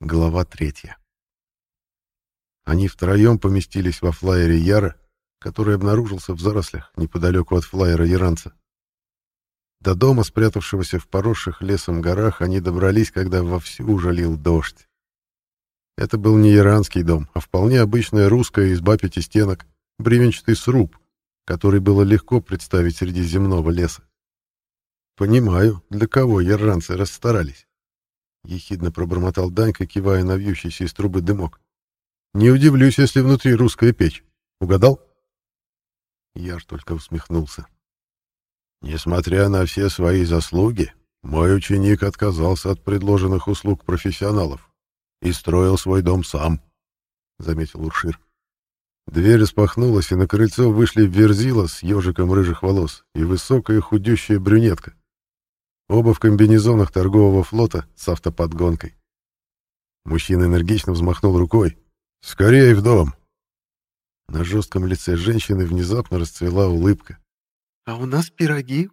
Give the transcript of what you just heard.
Глава третья. Они втроем поместились во флайере Яра, который обнаружился в зарослях неподалеку от флайера Яранца. До дома, спрятавшегося в поросших лесом горах, они добрались, когда вовсю уже лил дождь. Это был не иранский дом, а вполне обычная русская изба пятистенок, бревенчатый сруб, который было легко представить среди земного леса. Понимаю, для кого иранцы расстарались. Ехидно пробормотал Данька, кивая на вьющийся из трубы дымок. Не удивлюсь, если внутри русская печь. Угадал? Яр только усмехнулся. Несмотря на все свои заслуги, мой ученик отказался от предложенных услуг профессионалов и строил свой дом сам, — заметил Уршир. Дверь распахнулась, и на крыльцо вышли Верзила с ежиком рыжих волос и высокая худющая брюнетка. Оба в комбинезонах торгового флота с автоподгонкой. Мужчина энергично взмахнул рукой. «Скорее в дом!» На жестком лице женщины внезапно расцвела улыбка. «А у нас пироги